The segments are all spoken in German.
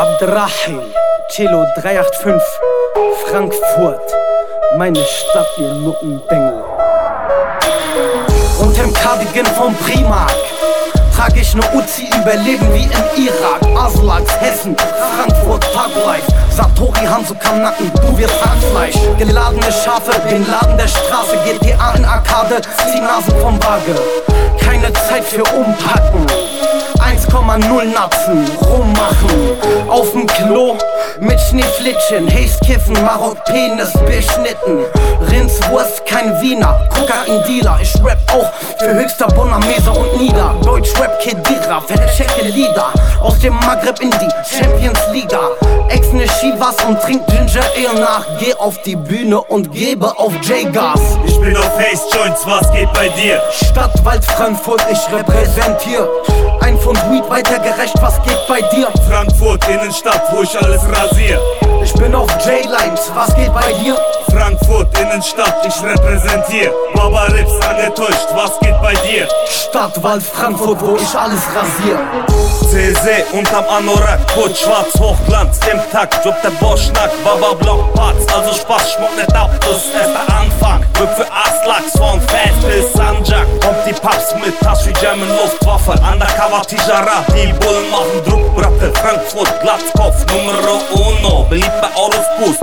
Abdrachil, Kilo 385, Frankfurt, meine Stadt, ihr Nuttenbengel. Unterm Cardigan vom Primark trag ich ne Uzi, überleben wie im Irak. Aslaks, Hessen, Frankfurt, Taglife. Satori, Hanzo, Kanaken, du wirst Hackfleisch. Geladene Schafe, den Laden der Straße, GTA in Arkade, zieh Nasen vom Waage. Keine Zeit für Umpacken. 1,0 Natzen, rummachen. Auf'm Klo mit Schneeflitschen, Haze kiffen, Marok Penis beschnitten. Rindswurst, kein Wiener, Kokain-Dealer. Ich rap auch für höchster Bonner, Mesa und Nieder. Deutsch Rap Kedira, verchecke Lieder. Aus dem Maghreb in die Champions Liga. Ex Shivas und trink Ginger Ale nach. Geh auf die Bühne und gebe auf J-Gas. Ich bin auf Haze Joints, was geht bei dir? Stadtwald Frankfurt, ich repräsentier. Ein Pfund Weed weitergerecht, was geht bei dir? Frankfurt, Innenstadt, wo ich alles rasier. Ich bin auf J-Lines, was geht bei dir? Frankfurt, Innenstadt, ich repräsentier. Baba Rips angetäuscht, was geht bei dir? Stadtwald Frankfurt, wo ich alles rasier. CC unterm Anorak, Kurt Schwarz, Hochglanz, dem Takt, Job der Boschnack, Baba Block Parts, also Spaß, schmuck nicht ab, das ist erst der Anfang. Whip für Aslaks, von Fast bis Sanjak, kommt die Paps mit Tasch wie German Luftwaffe, Undercover Tijara, die Bullen machen Druck, Bratte, Frankfurt, Glatzkopf, Numero uno, beliebt bei ballert nur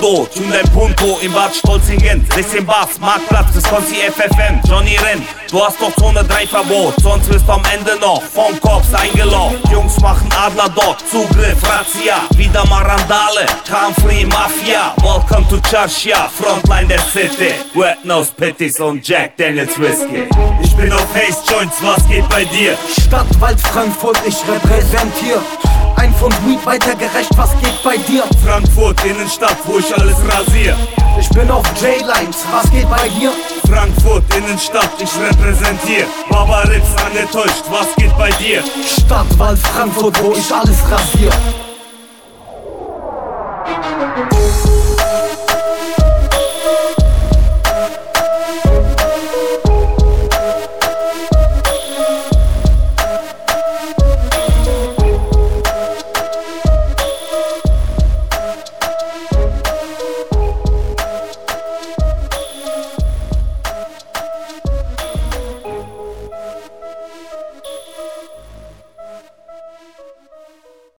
tun dein Punto in Bad Stolzingen, 16 Bars, Marktplatz, das Konzi FFM, Johnny Renn, du hast doch Zone 3 Verbot, sonst wirst du am Ende noch vom Cops eingeloggt. Jungs machen Adler dort, Zugriff, Razzia, wieder mal Randale, Free Mafia, welcome to Charshia, Frontline der City, Wet Nose Pitties und Jack Daniels Whiskey. Ich bin auf Haze Joints, was geht bei dir? Stadtwald Frankfurt, ich repräsentier. Dampf und Weed weitergereicht, was geht bei dir? Frankfurt, Innenstadt, wo ich alles rasier. Ich bin auf J-Lines, was geht bei dir? Frankfurt, Innenstadt, ich repräsentiere. repräsentier. Barbaritz, angetäuscht, was geht bei dir? Stadtwald, Frankfurt, wo ich alles rasier.